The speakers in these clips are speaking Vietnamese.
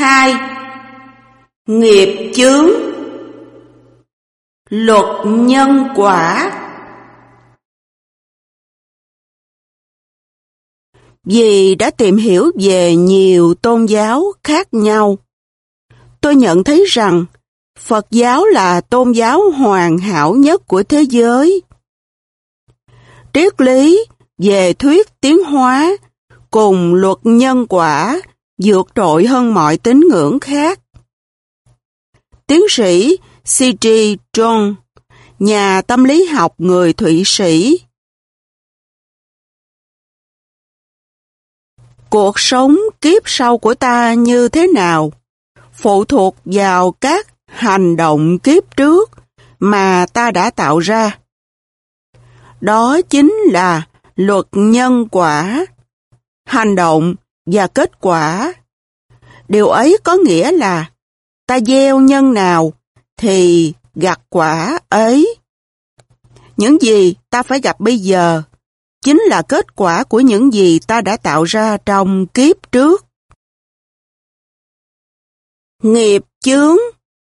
2. Nghiệp chướng Luật nhân quả Vì đã tìm hiểu về nhiều tôn giáo khác nhau, tôi nhận thấy rằng Phật giáo là tôn giáo hoàn hảo nhất của thế giới. Triết lý về thuyết tiến hóa cùng luật nhân quả vượt trội hơn mọi tín ngưỡng khác. Tiến sĩ C.G. John, nhà tâm lý học người Thụy Sĩ, Cuộc sống kiếp sau của ta như thế nào phụ thuộc vào các hành động kiếp trước mà ta đã tạo ra. Đó chính là luật nhân quả, hành động và kết quả. Điều ấy có nghĩa là ta gieo nhân nào thì gặt quả ấy. Những gì ta phải gặp bây giờ chính là kết quả của những gì ta đã tạo ra trong kiếp trước. Nghiệp chướng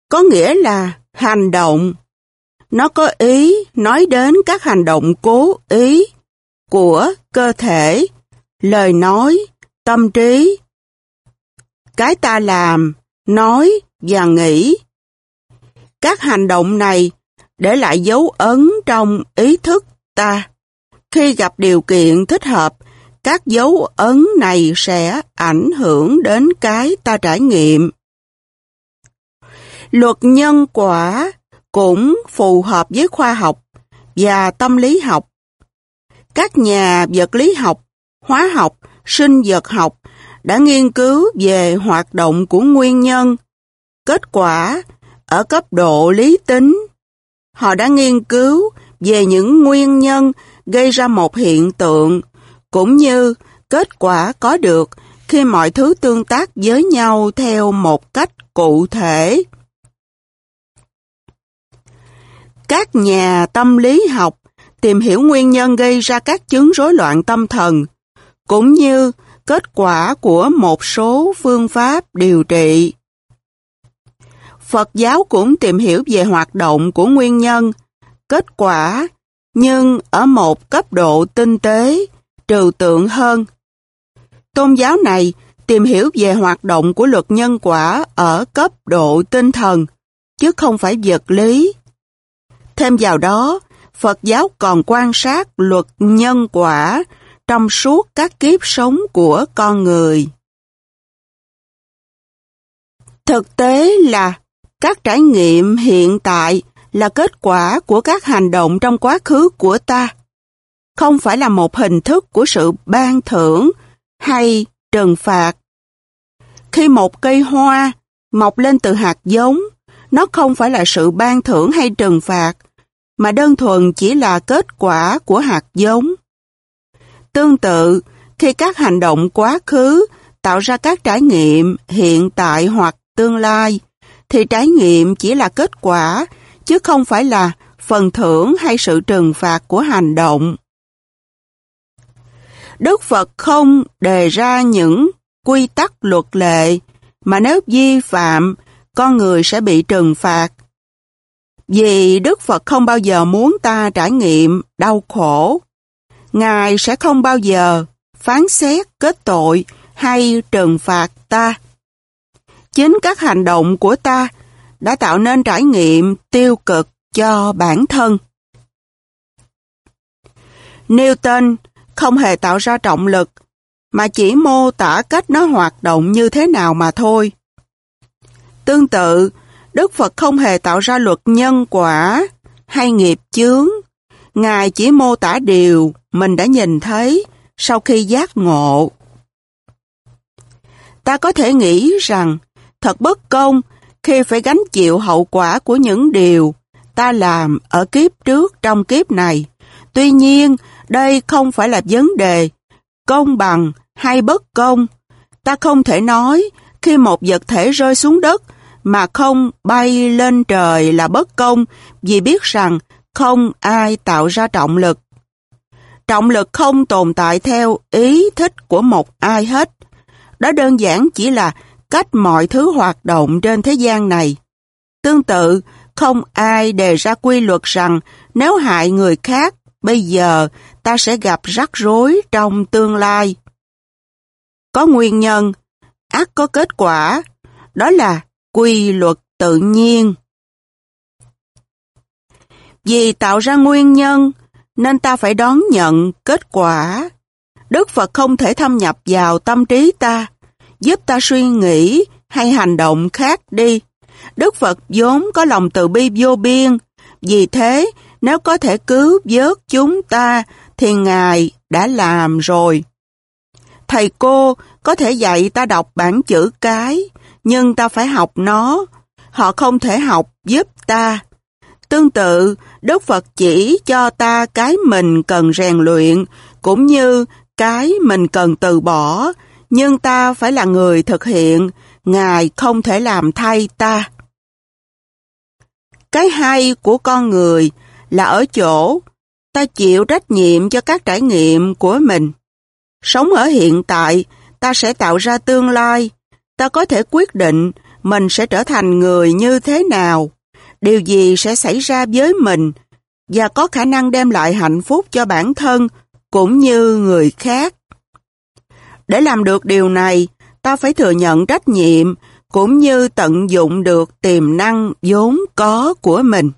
có nghĩa là hành động. Nó có ý nói đến các hành động cố ý của cơ thể, lời nói, tâm trí. Cái ta làm, nói và nghĩ. Các hành động này để lại dấu ấn trong ý thức ta. Khi gặp điều kiện thích hợp, các dấu ấn này sẽ ảnh hưởng đến cái ta trải nghiệm. Luật nhân quả cũng phù hợp với khoa học và tâm lý học. Các nhà vật lý học, hóa học, sinh vật học đã nghiên cứu về hoạt động của nguyên nhân, kết quả ở cấp độ lý tính. Họ đã nghiên cứu về những nguyên nhân gây ra một hiện tượng, cũng như kết quả có được khi mọi thứ tương tác với nhau theo một cách cụ thể. Các nhà tâm lý học tìm hiểu nguyên nhân gây ra các chứng rối loạn tâm thần, cũng như kết quả của một số phương pháp điều trị. Phật giáo cũng tìm hiểu về hoạt động của nguyên nhân, kết quả, nhưng ở một cấp độ tinh tế, trừu tượng hơn. Tôn giáo này tìm hiểu về hoạt động của luật nhân quả ở cấp độ tinh thần, chứ không phải vật lý. Thêm vào đó, Phật giáo còn quan sát luật nhân quả trong suốt các kiếp sống của con người. Thực tế là các trải nghiệm hiện tại là kết quả của các hành động trong quá khứ của ta, không phải là một hình thức của sự ban thưởng hay trừng phạt. Khi một cây hoa mọc lên từ hạt giống, nó không phải là sự ban thưởng hay trừng phạt, mà đơn thuần chỉ là kết quả của hạt giống. Tương tự, khi các hành động quá khứ tạo ra các trải nghiệm hiện tại hoặc tương lai, thì trải nghiệm chỉ là kết quả, chứ không phải là phần thưởng hay sự trừng phạt của hành động. Đức Phật không đề ra những quy tắc luật lệ, mà nếu vi phạm, con người sẽ bị trừng phạt. Vì Đức Phật không bao giờ muốn ta trải nghiệm đau khổ. Ngài sẽ không bao giờ phán xét kết tội hay trừng phạt ta. Chính các hành động của ta đã tạo nên trải nghiệm tiêu cực cho bản thân. Newton không hề tạo ra trọng lực, mà chỉ mô tả cách nó hoạt động như thế nào mà thôi. Tương tự, Đức Phật không hề tạo ra luật nhân quả hay nghiệp chướng. Ngài chỉ mô tả điều mình đã nhìn thấy sau khi giác ngộ. Ta có thể nghĩ rằng thật bất công khi phải gánh chịu hậu quả của những điều ta làm ở kiếp trước trong kiếp này. Tuy nhiên, đây không phải là vấn đề công bằng hay bất công. Ta không thể nói khi một vật thể rơi xuống đất mà không bay lên trời là bất công vì biết rằng không ai tạo ra trọng lực. Trọng lực không tồn tại theo ý thích của một ai hết. Đó đơn giản chỉ là cách mọi thứ hoạt động trên thế gian này. Tương tự, không ai đề ra quy luật rằng nếu hại người khác, bây giờ ta sẽ gặp rắc rối trong tương lai. Có nguyên nhân, ác có kết quả, đó là quy luật tự nhiên. Vì tạo ra nguyên nhân, nên ta phải đón nhận kết quả. Đức Phật không thể thâm nhập vào tâm trí ta, giúp ta suy nghĩ hay hành động khác đi. Đức Phật vốn có lòng từ bi vô biên, vì thế nếu có thể cứu vớt chúng ta thì Ngài đã làm rồi. Thầy cô có thể dạy ta đọc bản chữ cái, nhưng ta phải học nó. Họ không thể học giúp ta. Tương tự, Đức Phật chỉ cho ta cái mình cần rèn luyện, cũng như cái mình cần từ bỏ, nhưng ta phải là người thực hiện, Ngài không thể làm thay ta. Cái hay của con người là ở chỗ ta chịu trách nhiệm cho các trải nghiệm của mình. Sống ở hiện tại, ta sẽ tạo ra tương lai. Ta có thể quyết định mình sẽ trở thành người như thế nào, điều gì sẽ xảy ra với mình và có khả năng đem lại hạnh phúc cho bản thân cũng như người khác. Để làm được điều này, ta phải thừa nhận trách nhiệm cũng như tận dụng được tiềm năng vốn có của mình.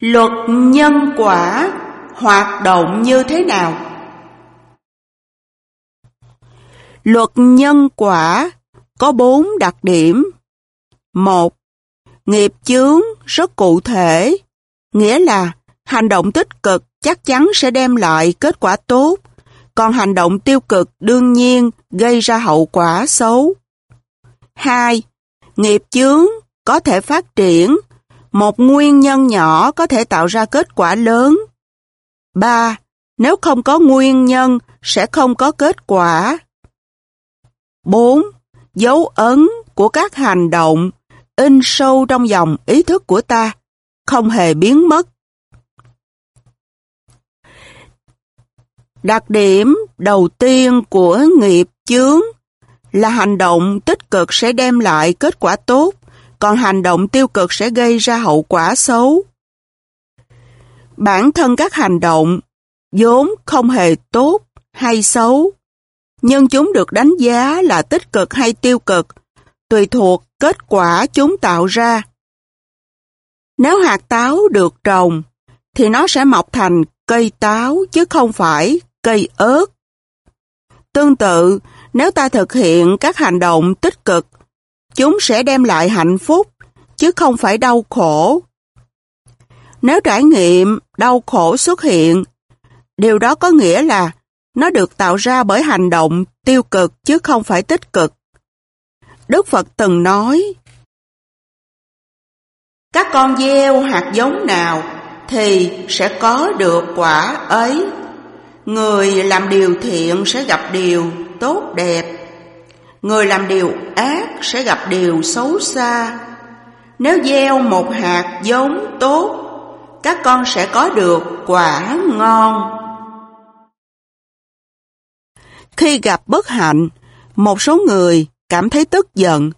Luật nhân quả hoạt động như thế nào? Luật nhân quả có bốn đặc điểm. Một, nghiệp chướng rất cụ thể, nghĩa là hành động tích cực chắc chắn sẽ đem lại kết quả tốt, còn hành động tiêu cực đương nhiên gây ra hậu quả xấu. 2. Nghiệp chướng có thể phát triển, một nguyên nhân nhỏ có thể tạo ra kết quả lớn. 3. Nếu không có nguyên nhân sẽ không có kết quả. 4. Dấu ấn của các hành động in sâu trong dòng ý thức của ta, không hề biến mất. Đặc điểm đầu tiên của nghiệp chướng là hành động tích cực sẽ đem lại kết quả tốt, còn hành động tiêu cực sẽ gây ra hậu quả xấu. Bản thân các hành động vốn không hề tốt hay xấu, nhưng chúng được đánh giá là tích cực hay tiêu cực, tùy thuộc kết quả chúng tạo ra. Nếu hạt táo được trồng, thì nó sẽ mọc thành cây táo chứ không phải cây ớt. Tương tự, nếu ta thực hiện các hành động tích cực, chúng sẽ đem lại hạnh phúc, chứ không phải đau khổ. Nếu trải nghiệm đau khổ xuất hiện, điều đó có nghĩa là nó được tạo ra bởi hành động tiêu cực chứ không phải tích cực. Đức Phật từng nói, Các con gieo hạt giống nào thì sẽ có được quả ấy. Người làm điều thiện sẽ gặp điều tốt đẹp. Người làm điều ác sẽ gặp điều xấu xa. Nếu gieo một hạt giống tốt, các con sẽ có được quả ngon. Khi gặp bất hạnh, một số người cảm thấy tức giận,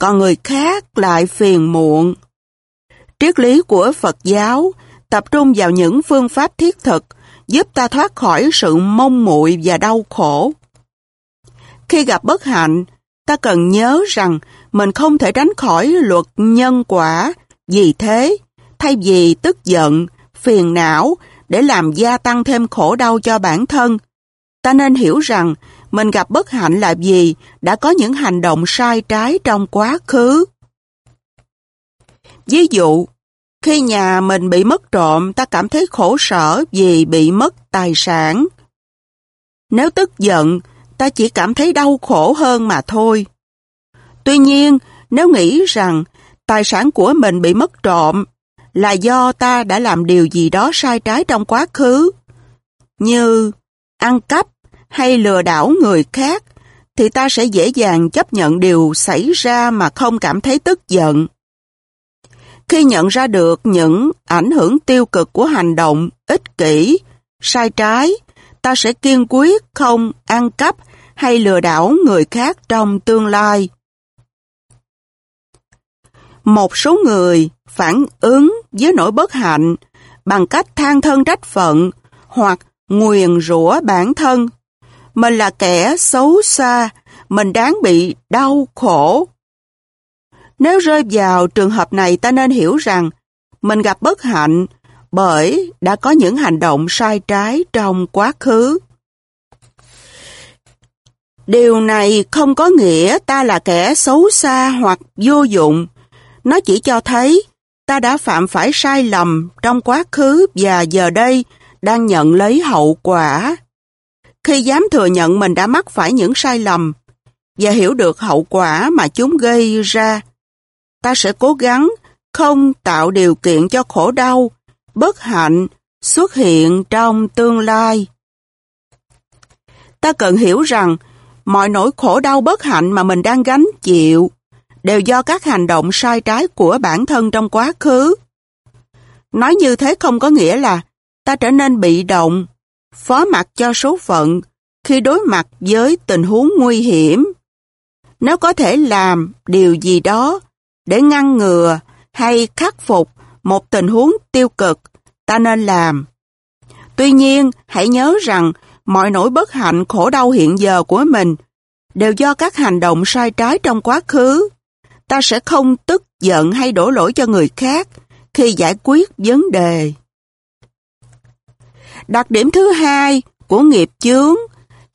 còn người khác lại phiền muộn. Triết lý của Phật giáo tập trung vào những phương pháp thiết thực giúp ta thoát khỏi sự mong muội và đau khổ. Khi gặp bất hạnh, ta cần nhớ rằng mình không thể tránh khỏi luật nhân quả. Vì thế, thay vì tức giận, phiền não để làm gia tăng thêm khổ đau cho bản thân, ta nên hiểu rằng mình gặp bất hạnh là gì đã có những hành động sai trái trong quá khứ. Ví dụ, khi nhà mình bị mất trộm, ta cảm thấy khổ sở vì bị mất tài sản. Nếu tức giận, ta chỉ cảm thấy đau khổ hơn mà thôi. Tuy nhiên, nếu nghĩ rằng tài sản của mình bị mất trộm là do ta đã làm điều gì đó sai trái trong quá khứ, như ăn cắp hay lừa đảo người khác, thì ta sẽ dễ dàng chấp nhận điều xảy ra mà không cảm thấy tức giận. Khi nhận ra được những ảnh hưởng tiêu cực của hành động ích kỷ, sai trái, ta sẽ kiên quyết không ăn cắp hay lừa đảo người khác trong tương lai. Một số người phản ứng với nỗi bất hạnh bằng cách than thân trách phận hoặc nguyền rủa bản thân. Mình là kẻ xấu xa, mình đáng bị đau khổ. Nếu rơi vào trường hợp này ta nên hiểu rằng mình gặp bất hạnh bởi đã có những hành động sai trái trong quá khứ. Điều này không có nghĩa ta là kẻ xấu xa hoặc vô dụng. Nó chỉ cho thấy ta đã phạm phải sai lầm trong quá khứ và giờ đây đang nhận lấy hậu quả. Khi dám thừa nhận mình đã mắc phải những sai lầm và hiểu được hậu quả mà chúng gây ra, ta sẽ cố gắng không tạo điều kiện cho khổ đau, bất hạnh xuất hiện trong tương lai. Ta cần hiểu rằng mọi nỗi khổ đau bất hạnh mà mình đang gánh chịu đều do các hành động sai trái của bản thân trong quá khứ. Nói như thế không có nghĩa là ta trở nên bị động, phó mặc cho số phận khi đối mặt với tình huống nguy hiểm. Nếu có thể làm điều gì đó để ngăn ngừa hay khắc phục một tình huống tiêu cực, ta nên làm. Tuy nhiên, hãy nhớ rằng mọi nỗi bất hạnh khổ đau hiện giờ của mình đều do các hành động sai trái trong quá khứ. Ta sẽ không tức giận hay đổ lỗi cho người khác khi giải quyết vấn đề. Đặc điểm thứ hai của nghiệp chướng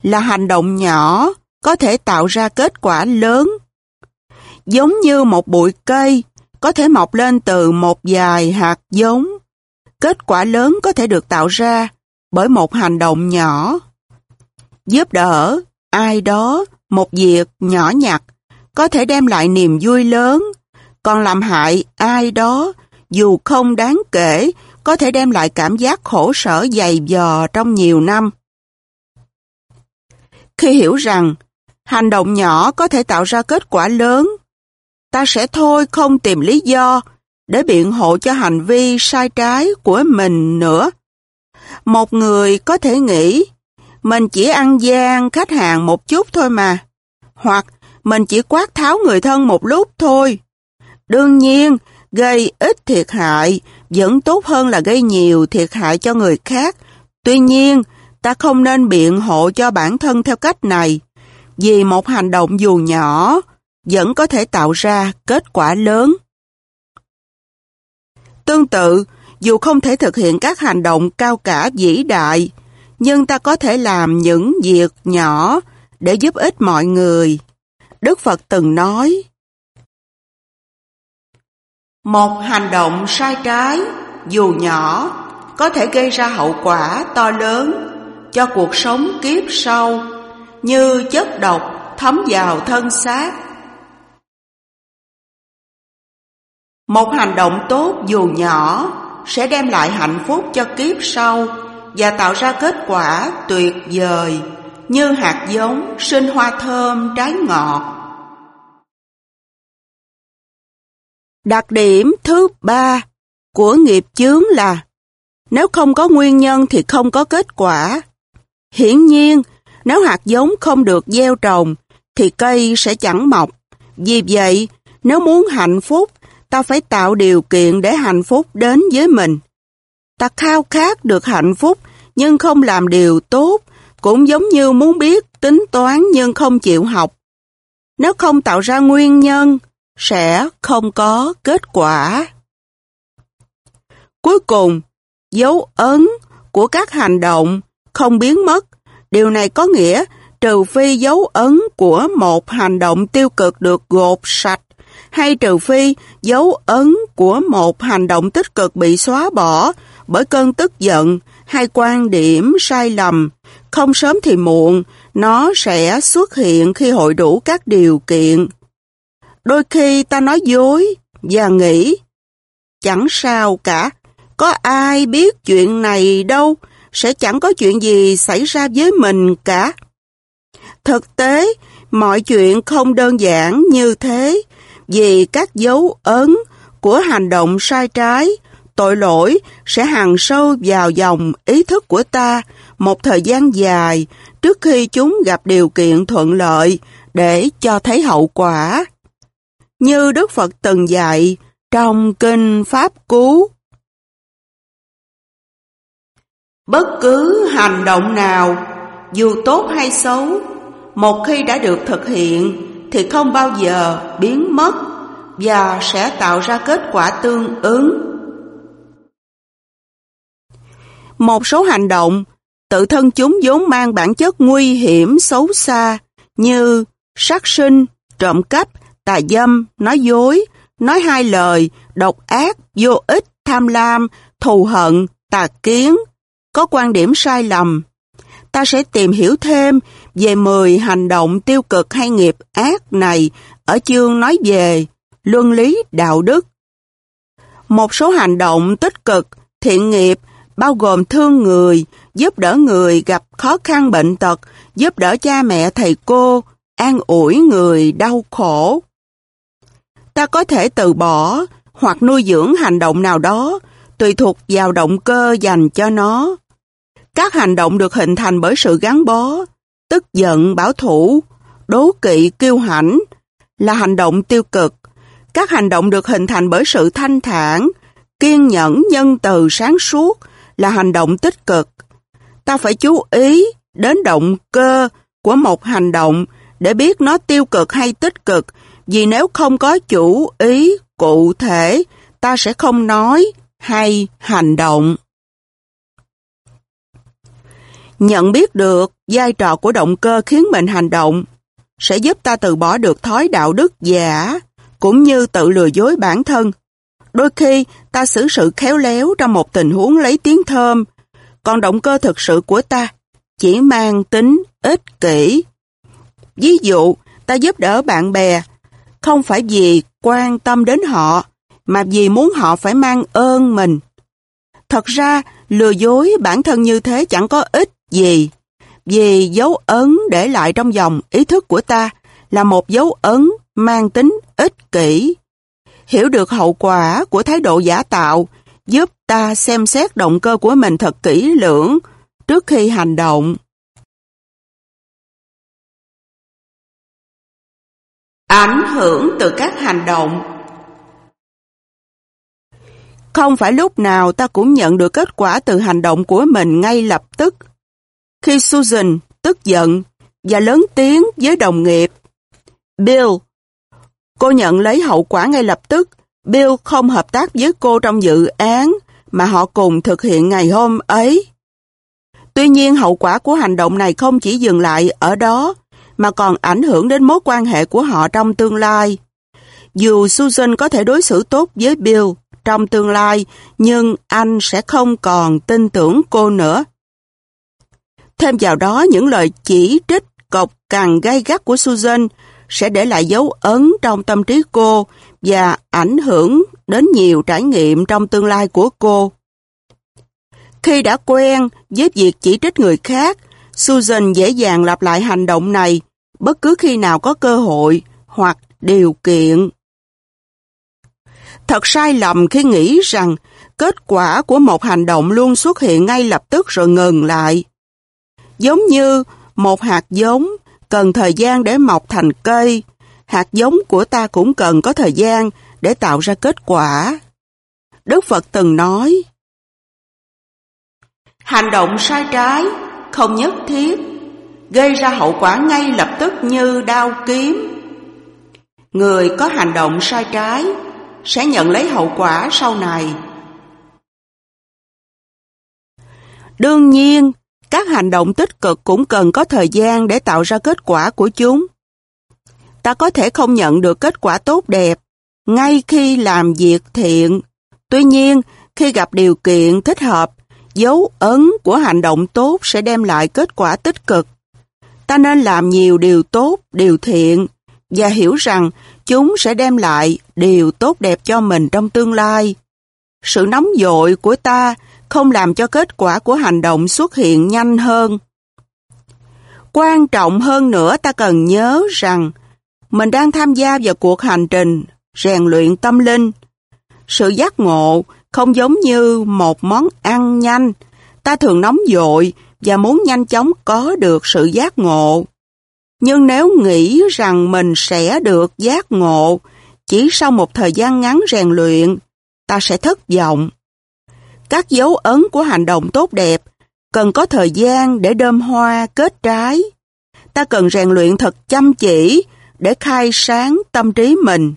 là hành động nhỏ có thể tạo ra kết quả lớn. Giống như một bụi cây có thể mọc lên từ một vài hạt giống. Kết quả lớn có thể được tạo ra bởi một hành động nhỏ. Giúp đỡ ai đó một việc nhỏ nhặt có thể đem lại niềm vui lớn, còn làm hại ai đó dù không đáng kể có thể đem lại cảm giác khổ sở dày dò trong nhiều năm. Khi hiểu rằng hành động nhỏ có thể tạo ra kết quả lớn, ta sẽ thôi không tìm lý do để biện hộ cho hành vi sai trái của mình nữa. Một người có thể nghĩ mình chỉ ăn gian khách hàng một chút thôi mà, hoặc mình chỉ quát tháo người thân một lúc thôi. Đương nhiên, gây ít thiệt hại vẫn tốt hơn là gây nhiều thiệt hại cho người khác. Tuy nhiên, ta không nên biện hộ cho bản thân theo cách này, vì một hành động dù nhỏ vẫn có thể tạo ra kết quả lớn. Tương tự, dù không thể thực hiện các hành động cao cả vĩ đại, nhưng ta có thể làm những việc nhỏ để giúp ích mọi người. Đức Phật từng nói, một hành động sai trái, dù nhỏ, có thể gây ra hậu quả to lớn cho cuộc sống kiếp sau, như chất độc thấm vào thân xác. Một hành động tốt dù nhỏ sẽ đem lại hạnh phúc cho kiếp sau và tạo ra kết quả tuyệt vời như hạt giống sinh hoa thơm trái ngọt. Đặc điểm thứ ba của nghiệp chướng là nếu không có nguyên nhân thì không có kết quả. Hiển nhiên, nếu hạt giống không được gieo trồng thì cây sẽ chẳng mọc. Vì vậy, nếu muốn hạnh phúc, ta phải tạo điều kiện để hạnh phúc đến với mình. Ta khao khát được hạnh phúc nhưng không làm điều tốt, cũng giống như muốn biết tính toán nhưng không chịu học. Nếu không tạo ra nguyên nhân, sẽ không có kết quả. Cuối cùng, dấu ấn của các hành động không biến mất. Điều này có nghĩa trừ phi dấu ấn của một hành động tiêu cực được gột sạch hay trừ phi dấu ấn của một hành động tích cực bị xóa bỏ bởi cơn tức giận hay quan điểm sai lầm, không sớm thì muộn, nó sẽ xuất hiện khi hội đủ các điều kiện. Đôi khi ta nói dối và nghĩ, chẳng sao cả, có ai biết chuyện này đâu, sẽ chẳng có chuyện gì xảy ra với mình cả. Thực tế, mọi chuyện không đơn giản như thế, vì các dấu ấn của hành động sai trái, tội lỗi sẽ hằn sâu vào dòng ý thức của ta một thời gian dài trước khi chúng gặp điều kiện thuận lợi để cho thấy hậu quả. Như Đức Phật từng dạy trong Kinh Pháp Cú. Bất cứ hành động nào, dù tốt hay xấu, một khi đã được thực hiện thì không bao giờ biến mất và sẽ tạo ra kết quả tương ứng. Một số hành động, tự thân chúng vốn mang bản chất nguy hiểm xấu xa như sát sinh, trộm cắp, tà dâm, nói dối, nói hai lời, độc ác, vô ích, tham lam, thù hận, tà kiến, có quan điểm sai lầm. Ta sẽ tìm hiểu thêm về 10 hành động tiêu cực hay nghiệp ác này ở chương nói về luân lý đạo đức. Một số hành động tích cực, thiện nghiệp bao gồm thương người, giúp đỡ người gặp khó khăn bệnh tật, giúp đỡ cha mẹ thầy cô, an ủi người đau khổ. Ta có thể từ bỏ hoặc nuôi dưỡng hành động nào đó tùy thuộc vào động cơ dành cho nó. Các hành động được hình thành bởi sự gắn bó, tức giận, bảo thủ, đố kỵ, kiêu hãnh là hành động tiêu cực. Các hành động được hình thành bởi sự thanh thản, kiên nhẫn, nhân từ, sáng suốt là hành động tích cực. Ta phải chú ý đến động cơ của một hành động để biết nó tiêu cực hay tích cực, vì nếu không có chủ ý cụ thể, ta sẽ không nói hay hành động. Nhận biết được vai trò của động cơ khiến mình hành động sẽ giúp ta từ bỏ được thói đạo đức giả cũng như tự lừa dối bản thân. Đôi khi ta xử sự khéo léo trong một tình huống lấy tiếng thơm, còn động cơ thực sự của ta chỉ mang tính ích kỷ. Ví dụ, ta giúp đỡ bạn bè, không phải vì quan tâm đến họ, mà vì muốn họ phải mang ơn mình. Thật ra, lừa dối bản thân như thế chẳng có ích gì, vì dấu ấn để lại trong dòng ý thức của ta là một dấu ấn mang tính ích kỷ. Hiểu được hậu quả của thái độ giả tạo giúp ta xem xét động cơ của mình thật kỹ lưỡng trước khi hành động. Ảnh hưởng từ các hành động Không phải lúc nào ta cũng nhận được kết quả từ hành động của mình ngay lập tức. Khi Susan tức giận và lớn tiếng với đồng nghiệp, Bill, cô nhận lấy hậu quả ngay lập tức. Bill không hợp tác với cô trong dự án mà họ cùng thực hiện ngày hôm ấy. Tuy nhiên hậu quả của hành động này không chỉ dừng lại ở đó, mà còn ảnh hưởng đến mối quan hệ của họ trong tương lai. Dù Susan có thể đối xử tốt với Bill trong tương lai, nhưng anh sẽ không còn tin tưởng cô nữa. Thêm vào đó, những lời chỉ trích cộc càng gay gắt của Susan sẽ để lại dấu ấn trong tâm trí cô và ảnh hưởng đến nhiều trải nghiệm trong tương lai của cô. Khi đã quen với việc chỉ trích người khác, Susan dễ dàng lặp lại hành động này bất cứ khi nào có cơ hội hoặc điều kiện. Thật sai lầm khi nghĩ rằng kết quả của một hành động luôn xuất hiện ngay lập tức rồi ngừng lại. Giống như một hạt giống cần thời gian để mọc thành cây, hạt giống của ta cũng cần có thời gian để tạo ra kết quả. Đức Phật từng nói, Hành động sai trái không nhất thiết gây ra hậu quả ngay lập tức như đao kiếm. Người có hành động sai trái sẽ nhận lấy hậu quả sau này. Đương nhiên, các hành động tích cực cũng cần có thời gian để tạo ra kết quả của chúng. Ta có thể không nhận được kết quả tốt đẹp ngay khi làm việc thiện. Tuy nhiên, khi gặp điều kiện thích hợp, dấu ấn của hành động tốt sẽ đem lại kết quả tích cực. Ta nên làm nhiều điều tốt, điều thiện và hiểu rằng chúng sẽ đem lại điều tốt đẹp cho mình trong tương lai. Sự nóng dội của ta không làm cho kết quả của hành động xuất hiện nhanh hơn. Quan trọng hơn nữa ta cần nhớ rằng mình đang tham gia vào cuộc hành trình rèn luyện tâm linh. Sự giác ngộ không giống như một món ăn nhanh. Ta thường nóng dội và muốn nhanh chóng có được sự giác ngộ. Nhưng nếu nghĩ rằng mình sẽ được giác ngộ chỉ sau một thời gian ngắn rèn luyện, ta sẽ thất vọng. Các dấu ấn của hành động tốt đẹp cần có thời gian để đơm hoa kết trái. Ta cần rèn luyện thật chăm chỉ để khai sáng tâm trí mình.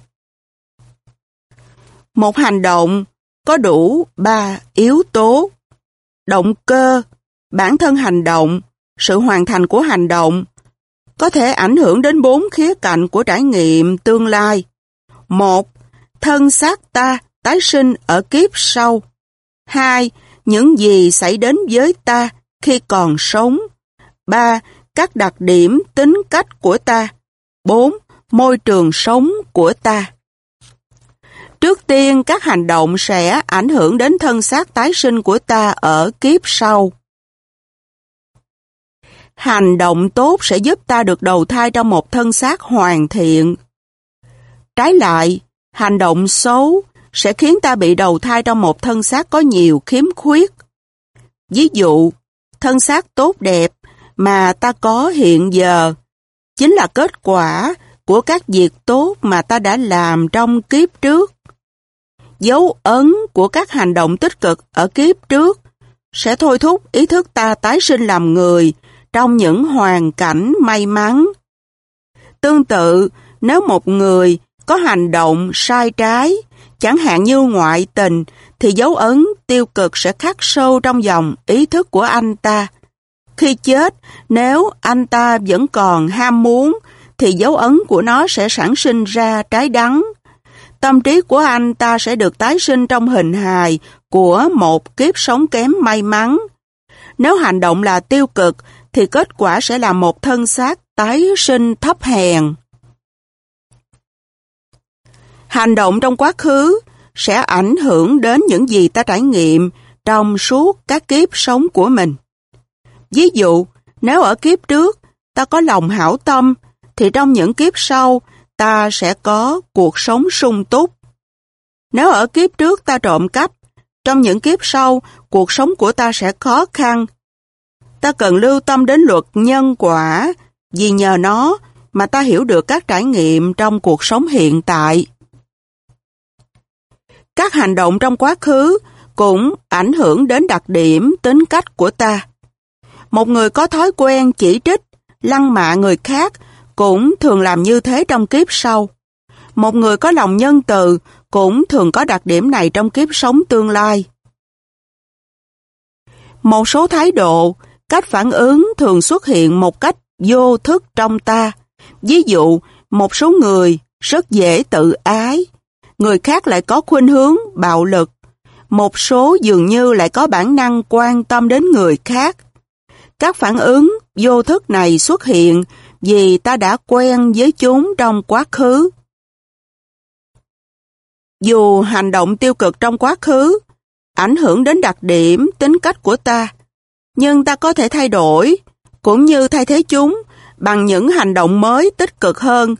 Một hành động có đủ ba yếu tố. Động cơ, bản thân hành động, sự hoàn thành của hành động có thể ảnh hưởng đến bốn khía cạnh của trải nghiệm tương lai. Một, thân xác ta tái sinh ở kiếp sau. Hai, những gì xảy đến với ta khi còn sống. Ba, các đặc điểm tính cách của ta. Bốn, môi trường sống của ta. Trước tiên, các hành động sẽ ảnh hưởng đến thân xác tái sinh của ta ở kiếp sau. Hành động tốt sẽ giúp ta được đầu thai trong một thân xác hoàn thiện. Trái lại, hành động xấu sẽ khiến ta bị đầu thai trong một thân xác có nhiều khiếm khuyết. Ví dụ, thân xác tốt đẹp mà ta có hiện giờ chính là kết quả của các việc tốt mà ta đã làm trong kiếp trước. Dấu ấn của các hành động tích cực ở kiếp trước sẽ thôi thúc ý thức ta tái sinh làm người trong những hoàn cảnh may mắn. Tương tự, nếu một người có hành động sai trái, chẳng hạn như ngoại tình, thì dấu ấn tiêu cực sẽ khắc sâu trong dòng ý thức của anh ta. Khi chết, nếu anh ta vẫn còn ham muốn, thì dấu ấn của nó sẽ sản sinh ra trái đắng. Tâm trí của anh ta sẽ được tái sinh trong hình hài của một kiếp sống kém may mắn. Nếu hành động là tiêu cực, thì kết quả sẽ là một thân xác tái sinh thấp hèn. Hành động trong quá khứ sẽ ảnh hưởng đến những gì ta trải nghiệm trong suốt các kiếp sống của mình. Ví dụ, nếu ở kiếp trước ta có lòng hảo tâm, thì trong những kiếp sau ta sẽ có cuộc sống sung túc. Nếu ở kiếp trước ta trộm cắp, trong những kiếp sau cuộc sống của ta sẽ khó khăn. Ta cần lưu tâm đến luật nhân quả, vì nhờ nó mà ta hiểu được các trải nghiệm trong cuộc sống hiện tại. Các hành động trong quá khứ cũng ảnh hưởng đến đặc điểm tính cách của ta. Một người có thói quen chỉ trích, lăng mạ người khác cũng thường làm như thế trong kiếp sau. Một người có lòng nhân từ cũng thường có đặc điểm này trong kiếp sống tương lai. Một số thái độ, cách phản ứng thường xuất hiện một cách vô thức trong ta. Ví dụ, một số người rất dễ tự ái, người khác lại có khuynh hướng bạo lực. Một số dường như lại có bản năng quan tâm đến người khác. Các phản ứng vô thức này xuất hiện vì ta đã quen với chúng trong quá khứ. Dù hành động tiêu cực trong quá khứ ảnh hưởng đến đặc điểm, tính cách của ta, nhưng ta có thể thay đổi, cũng như thay thế chúng bằng những hành động mới tích cực hơn.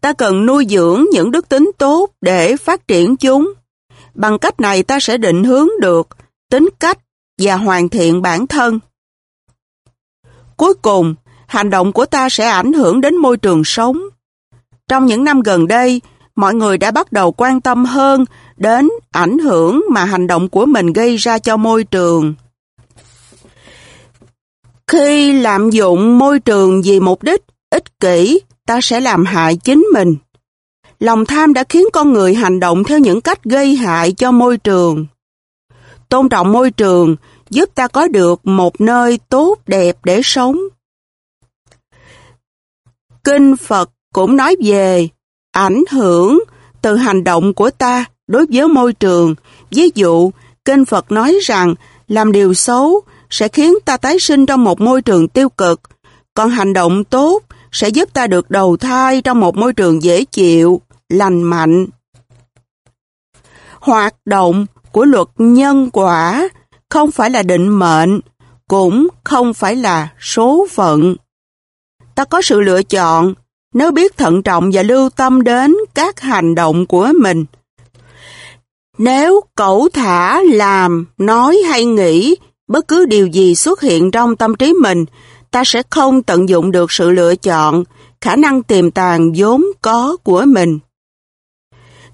Ta cần nuôi dưỡng những đức tính tốt để phát triển chúng. Bằng cách này ta sẽ định hướng được tính cách và hoàn thiện bản thân. Cuối cùng, hành động của ta sẽ ảnh hưởng đến môi trường sống. Trong những năm gần đây, mọi người đã bắt đầu quan tâm hơn đến ảnh hưởng mà hành động của mình gây ra cho môi trường. Khi lạm dụng môi trường vì mục đích ích kỷ, ta sẽ làm hại chính mình. Lòng tham đã khiến con người hành động theo những cách gây hại cho môi trường. Tôn trọng môi trường giúp ta có được một nơi tốt đẹp để sống. Kinh Phật cũng nói về ảnh hưởng từ hành động của ta đối với môi trường. Ví dụ, Kinh Phật nói rằng làm điều xấu sẽ khiến ta tái sinh trong một môi trường tiêu cực, còn hành động tốt sẽ giúp ta được đầu thai trong một môi trường dễ chịu, lành mạnh. Hoạt động của luật nhân quả không phải là định mệnh, cũng không phải là số phận. Ta có sự lựa chọn nếu biết thận trọng và lưu tâm đến các hành động của mình. Nếu cẩu thả làm, nói hay nghĩ bất cứ điều gì xuất hiện trong tâm trí mình, ta sẽ không tận dụng được sự lựa chọn, khả năng tiềm tàng vốn có của mình.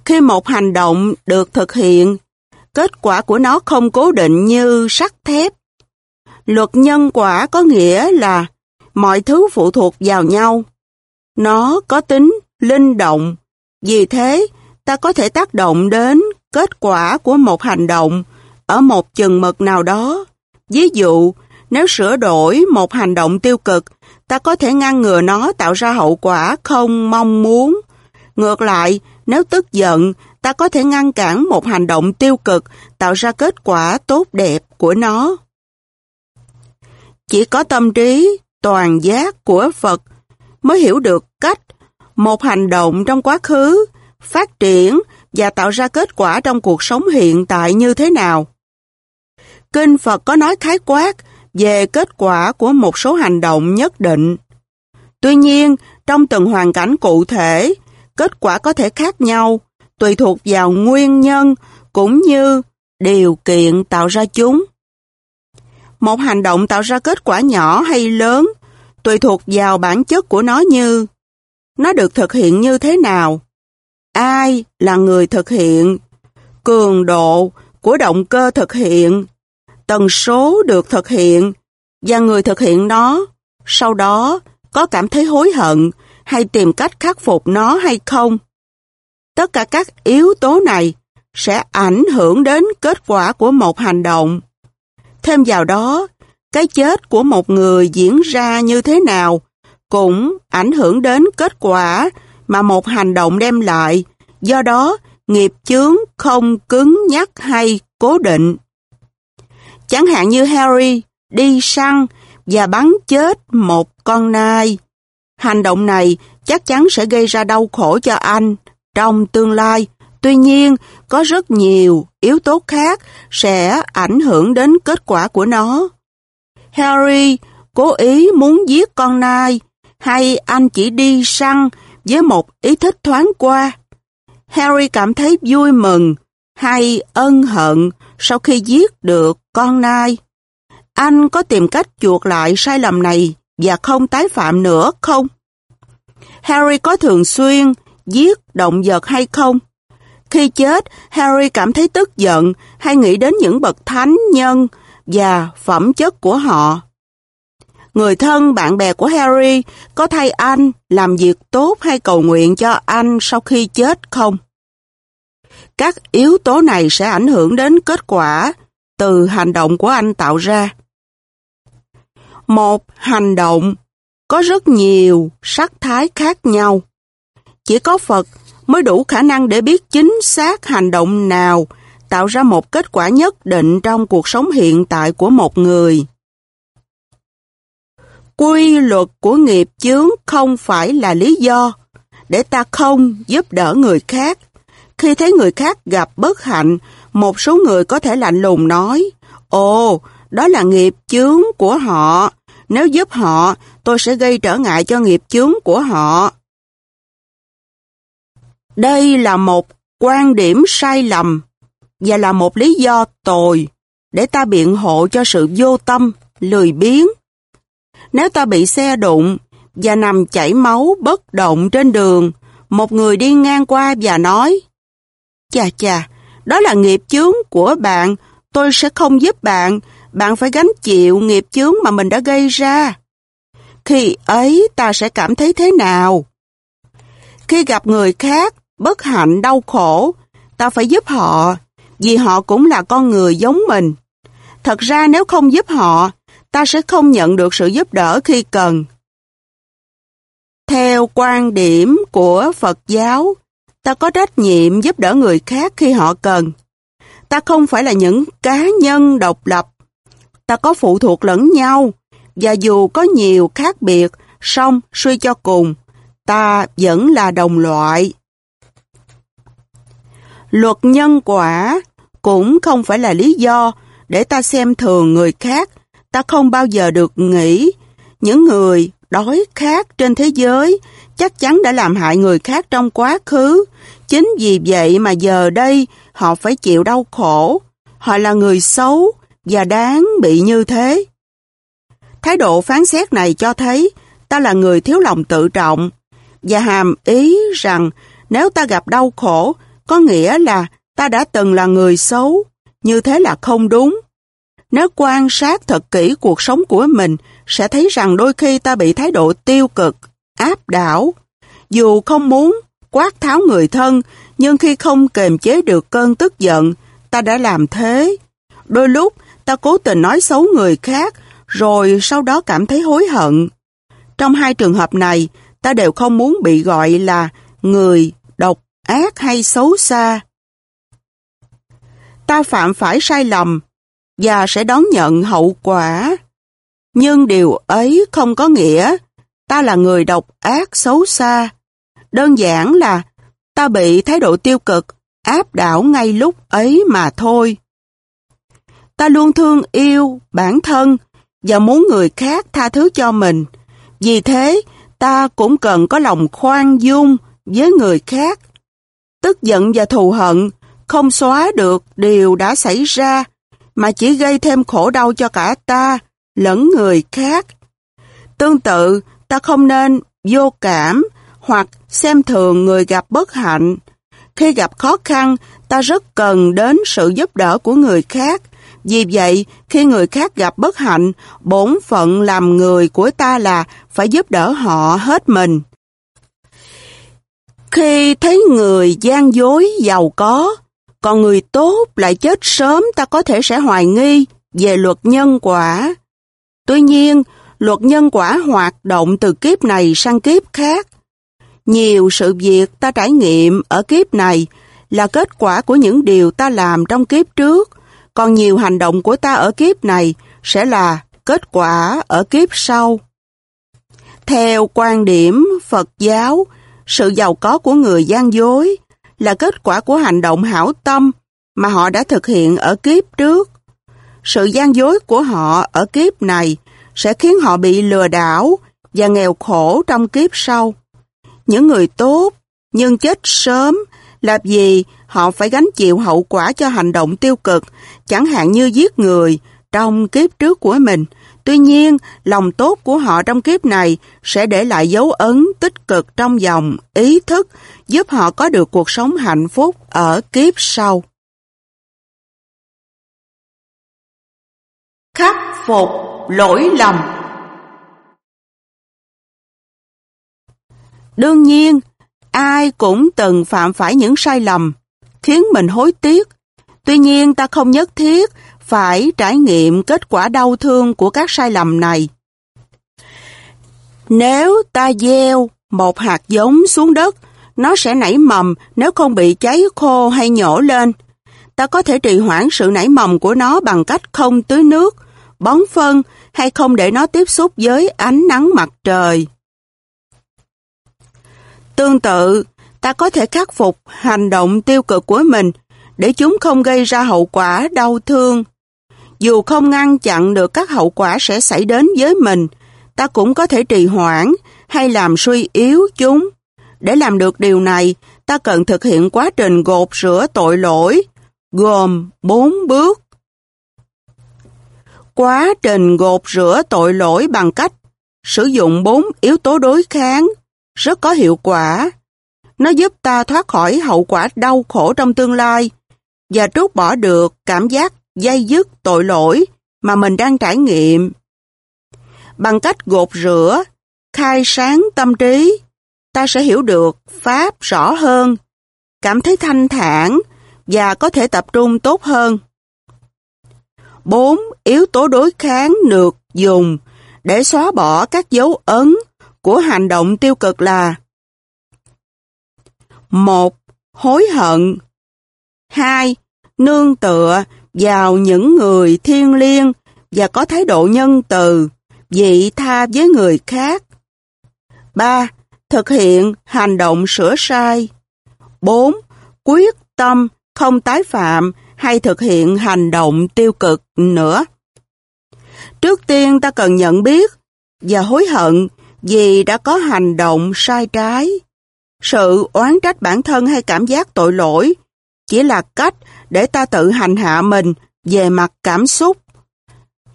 Khi một hành động được thực hiện, kết quả của nó không cố định như sắt thép. Luật nhân quả có nghĩa là mọi thứ phụ thuộc vào nhau. Nó có tính linh động, vì thế ta có thể tác động đến kết quả của một hành động ở một chừng mực nào đó. Ví dụ, nếu sửa đổi một hành động tiêu cực, ta có thể ngăn ngừa nó tạo ra hậu quả không mong muốn. Ngược lại, nếu tức giận, ta có thể ngăn cản một hành động tiêu cực tạo ra kết quả tốt đẹp của nó. Chỉ có tâm trí, toàn giác của Phật mới hiểu được cách một hành động trong quá khứ phát triển và tạo ra kết quả trong cuộc sống hiện tại như thế nào. Kinh Phật có nói khái quát về kết quả của một số hành động nhất định. Tuy nhiên, trong từng hoàn cảnh cụ thể, kết quả có thể khác nhau, tùy thuộc vào nguyên nhân cũng như điều kiện tạo ra chúng. Một hành động tạo ra kết quả nhỏ hay lớn, tùy thuộc vào bản chất của nó như nó được thực hiện như thế nào, ai là người thực hiện, cường độ của động cơ thực hiện, tần số được thực hiện và người thực hiện nó, sau đó có cảm thấy hối hận hay tìm cách khắc phục nó hay không. Tất cả các yếu tố này sẽ ảnh hưởng đến kết quả của một hành động. Thêm vào đó, cái chết của một người diễn ra như thế nào cũng ảnh hưởng đến kết quả mà một hành động đem lại. Do đó, nghiệp chướng không cứng nhắc hay cố định. Chẳng hạn như Harry đi săn và bắn chết một con nai. Hành động này chắc chắn sẽ gây ra đau khổ cho anh trong tương lai. Tuy nhiên, có rất nhiều yếu tố khác sẽ ảnh hưởng đến kết quả của nó. Harry cố ý muốn giết con nai hay anh chỉ đi săn với một ý thích thoáng qua. Harry cảm thấy vui mừng hay ân hận sau khi giết được con nai. Anh có tìm cách chuộc lại sai lầm này và không tái phạm nữa không? Harry có thường xuyên giết động vật hay không? Khi chết, Harry cảm thấy tức giận hay nghĩ đến những bậc thánh nhân và phẩm chất của họ. Người thân, bạn bè của Harry có thay anh làm việc tốt hay cầu nguyện cho anh sau khi chết không? Các yếu tố này sẽ ảnh hưởng đến kết quả từ hành động của anh tạo ra. Một, hành động có rất nhiều sắc thái khác nhau. Chỉ có Phật mới đủ khả năng để biết chính xác hành động nào tạo ra một kết quả nhất định trong cuộc sống hiện tại của một người. Quy luật của nghiệp chướng không phải là lý do để ta không giúp đỡ người khác. Khi thấy người khác gặp bất hạnh, một số người có thể lạnh lùng nói, Ồ, đó là nghiệp chướng của họ. Nếu giúp họ, tôi sẽ gây trở ngại cho nghiệp chướng của họ. Đây là một quan điểm sai lầm và là một lý do tồi để ta biện hộ cho sự vô tâm, lười biếng. Nếu ta bị xe đụng và nằm chảy máu bất động trên đường, một người đi ngang qua và nói Chà chà, đó là nghiệp chướng của bạn, tôi sẽ không giúp bạn, bạn phải gánh chịu nghiệp chướng mà mình đã gây ra. Khi ấy ta sẽ cảm thấy thế nào? Khi gặp người khác, bất hạnh đau khổ, ta phải giúp họ, vì họ cũng là con người giống mình. Thật ra nếu không giúp họ, ta sẽ không nhận được sự giúp đỡ khi cần. Theo quan điểm của Phật giáo, ta có trách nhiệm giúp đỡ người khác khi họ cần. Ta không phải là những cá nhân độc lập. Ta có phụ thuộc lẫn nhau, và dù có nhiều khác biệt, song suy cho cùng, ta vẫn là đồng loại. Luật nhân quả cũng không phải là lý do để ta xem thường người khác. Ta không bao giờ được nghĩ những người đói khát trên thế giới chắc chắn đã làm hại người khác trong quá khứ. Chính vì vậy mà giờ đây họ phải chịu đau khổ. Họ là người xấu và đáng bị như thế. Thái độ phán xét này cho thấy ta là người thiếu lòng tự trọng và hàm ý rằng nếu ta gặp đau khổ có nghĩa là ta đã từng là người xấu, như thế là không đúng. Nếu quan sát thật kỹ cuộc sống của mình sẽ thấy rằng đôi khi ta bị thái độ tiêu cực, áp đảo. Dù không muốn quát tháo người thân, nhưng khi không kềm chế được cơn tức giận, ta đã làm thế. Đôi lúc ta cố tình nói xấu người khác, rồi sau đó cảm thấy hối hận. Trong hai trường hợp này, ta đều không muốn bị gọi là người độc ác hay xấu xa. Ta phạm phải sai lầm và sẽ đón nhận hậu quả. Nhưng điều ấy không có nghĩa ta là người độc ác xấu xa. Đơn giản là ta bị thái độ tiêu cực áp đảo ngay lúc ấy mà thôi. Ta luôn thương yêu bản thân và muốn người khác tha thứ cho mình. Vì thế, ta cũng cần có lòng khoan dung với người khác. Tức giận và thù hận không xóa được điều đã xảy ra, mà chỉ gây thêm khổ đau cho cả ta lẫn người khác. Tương tự, ta không nên vô cảm hoặc xem thường người gặp bất hạnh. Khi gặp khó khăn, ta rất cần đến sự giúp đỡ của người khác. Vì vậy, khi người khác gặp bất hạnh, bổn phận làm người của ta là phải giúp đỡ họ hết mình. Khi thấy người gian dối giàu có, còn người tốt lại chết sớm ta có thể sẽ hoài nghi về luật nhân quả. Tuy nhiên, luật nhân quả hoạt động từ kiếp này sang kiếp khác. Nhiều sự việc ta trải nghiệm ở kiếp này là kết quả của những điều ta làm trong kiếp trước, còn nhiều hành động của ta ở kiếp này sẽ là kết quả ở kiếp sau. Theo quan điểm Phật giáo, sự giàu có của người gian dối là kết quả của hành động hảo tâm mà họ đã thực hiện ở kiếp trước. Sự gian dối của họ ở kiếp này sẽ khiến họ bị lừa đảo và nghèo khổ trong kiếp sau. Những người tốt nhưng chết sớm là vì họ phải gánh chịu hậu quả cho hành động tiêu cực, chẳng hạn như giết người trong kiếp trước của mình. Tuy nhiên, lòng tốt của họ trong kiếp này sẽ để lại dấu ấn tích cực trong dòng ý thức, giúp họ có được cuộc sống hạnh phúc ở kiếp sau. Khắc phục lỗi lầm Đương nhiên, ai cũng từng phạm phải những sai lầm, khiến mình hối tiếc. Tuy nhiên ta không nhất thiết phải trải nghiệm kết quả đau thương của các sai lầm này. Nếu ta gieo một hạt giống xuống đất, nó sẽ nảy mầm nếu không bị cháy khô hay nhổ lên. Ta có thể trì hoãn sự nảy mầm của nó bằng cách không tưới nước, bón phân hay không để nó tiếp xúc với ánh nắng mặt trời. Tương tự, ta có thể khắc phục hành động tiêu cực của mình để chúng không gây ra hậu quả đau thương. Dù không ngăn chặn được các hậu quả sẽ xảy đến với mình, ta cũng có thể trì hoãn hay làm suy yếu chúng. Để làm được điều này, ta cần thực hiện quá trình gột rửa tội lỗi, gồm 4 bước. Quá trình gột rửa tội lỗi bằng cách sử dụng bốn yếu tố đối kháng rất có hiệu quả. Nó giúp ta thoát khỏi hậu quả đau khổ trong tương lai và trút bỏ được cảm giác dây dứt tội lỗi mà mình đang trải nghiệm. Bằng cách gột rửa, khai sáng tâm trí, ta sẽ hiểu được Pháp rõ hơn, cảm thấy thanh thản và có thể tập trung tốt hơn. Bốn yếu tố đối kháng được dùng để xóa bỏ các dấu ấn của hành động tiêu cực là một Hối hận 2. Nương tựa vào những người thiên liêng và có thái độ nhân từ, dị tha với người khác. 3. Thực hiện hành động sửa sai. 4. Quyết tâm không tái phạm hay thực hiện hành động tiêu cực nữa. Trước tiên ta cần nhận biết và hối hận vì đã có hành động sai trái. Sự oán trách bản thân hay cảm giác tội lỗi chỉ là cách để ta tự hành hạ mình về mặt cảm xúc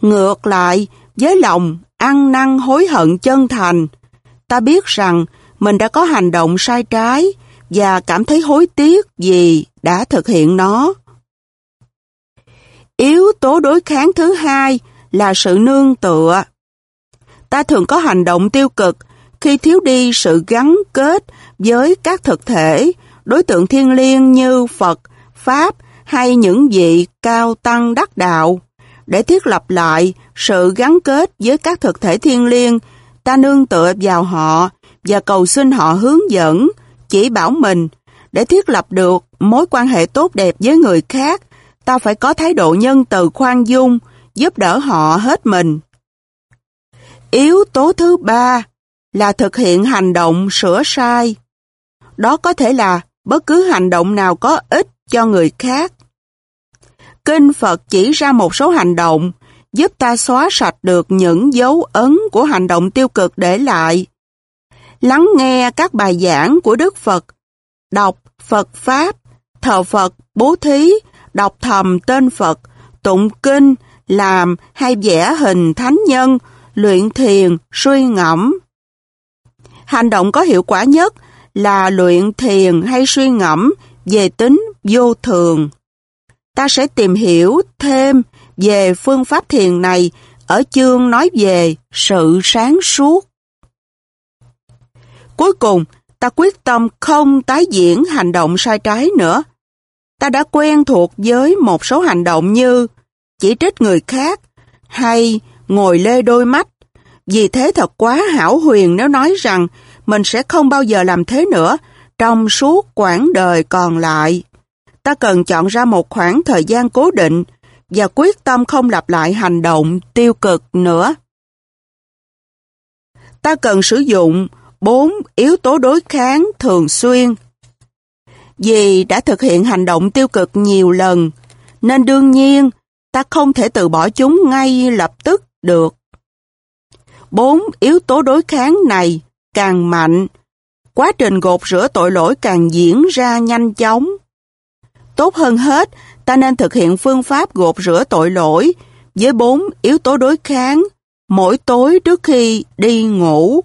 Ngược lại, với lòng ăn năn hối hận chân thành, ta biết rằng mình đã có hành động sai trái và cảm thấy hối tiếc vì đã thực hiện nó. Yếu tố đối kháng thứ hai là sự nương tựa. Ta thường có hành động tiêu cực khi thiếu đi sự gắn kết với các thực thể, đối tượng thiên liêng như Phật, Pháp hay những vị cao tăng đắc đạo. Để thiết lập lại sự gắn kết với các thực thể thiên liêng, ta nương tựa vào họ và cầu xin họ hướng dẫn, chỉ bảo mình. Để thiết lập được mối quan hệ tốt đẹp với người khác, ta phải có thái độ nhân từ khoan dung, giúp đỡ họ hết mình. Yếu tố thứ ba là thực hiện hành động sửa sai. Đó có thể là bất cứ hành động nào có ích cho người khác. Kinh Phật chỉ ra một số hành động giúp ta xóa sạch được những dấu ấn của hành động tiêu cực để lại. Lắng nghe các bài giảng của Đức Phật, đọc Phật Pháp, thờ Phật, bố thí, đọc thầm tên Phật, tụng kinh, làm hay vẽ hình thánh nhân, luyện thiền, suy ngẫm. Hành động có hiệu quả nhất là luyện thiền hay suy ngẫm về tính vô thường. Ta sẽ tìm hiểu thêm về phương pháp thiền này ở chương nói về sự sáng suốt. Cuối cùng, ta quyết tâm không tái diễn hành động sai trái nữa. Ta đã quen thuộc với một số hành động như chỉ trích người khác hay ngồi lê đôi mắt. Vì thế thật quá hảo huyền nếu nói rằng mình sẽ không bao giờ làm thế nữa trong suốt quãng đời còn lại. Ta cần chọn ra một khoảng thời gian cố định và quyết tâm không lặp lại hành động tiêu cực nữa. Ta cần sử dụng bốn yếu tố đối kháng thường xuyên. Vì đã thực hiện hành động tiêu cực nhiều lần, nên đương nhiên ta không thể từ bỏ chúng ngay lập tức được. Bốn yếu tố đối kháng này càng mạnh, quá trình gột rửa tội lỗi càng diễn ra nhanh chóng. Tốt hơn hết, ta nên thực hiện phương pháp gột rửa tội lỗi với bốn yếu tố đối kháng mỗi tối trước khi đi ngủ.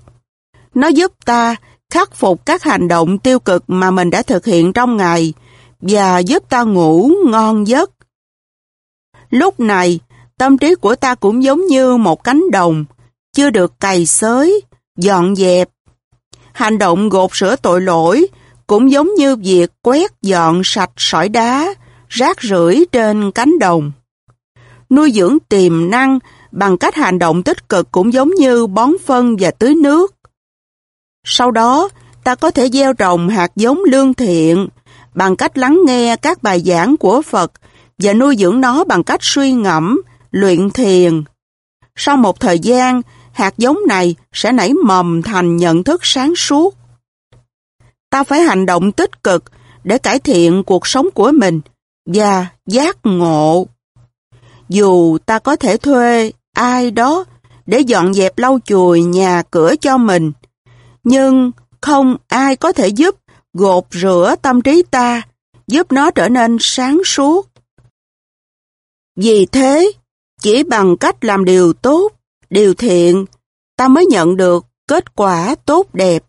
Nó giúp ta khắc phục các hành động tiêu cực mà mình đã thực hiện trong ngày và giúp ta ngủ ngon giấc. Lúc này, tâm trí của ta cũng giống như một cánh đồng, chưa được cày xới, dọn dẹp. Hành động gột rửa tội lỗi cũng giống như việc quét dọn sạch sỏi đá, rác rưởi trên cánh đồng. Nuôi dưỡng tiềm năng bằng cách hành động tích cực cũng giống như bón phân và tưới nước. Sau đó, ta có thể gieo trồng hạt giống lương thiện bằng cách lắng nghe các bài giảng của Phật và nuôi dưỡng nó bằng cách suy ngẫm, luyện thiền. Sau một thời gian, hạt giống này sẽ nảy mầm thành nhận thức sáng suốt. Ta phải hành động tích cực để cải thiện cuộc sống của mình và giác ngộ. Dù ta có thể thuê ai đó để dọn dẹp lau chùi nhà cửa cho mình, nhưng không ai có thể giúp gột rửa tâm trí ta, giúp nó trở nên sáng suốt. Vì thế, chỉ bằng cách làm điều tốt, điều thiện, ta mới nhận được kết quả tốt đẹp.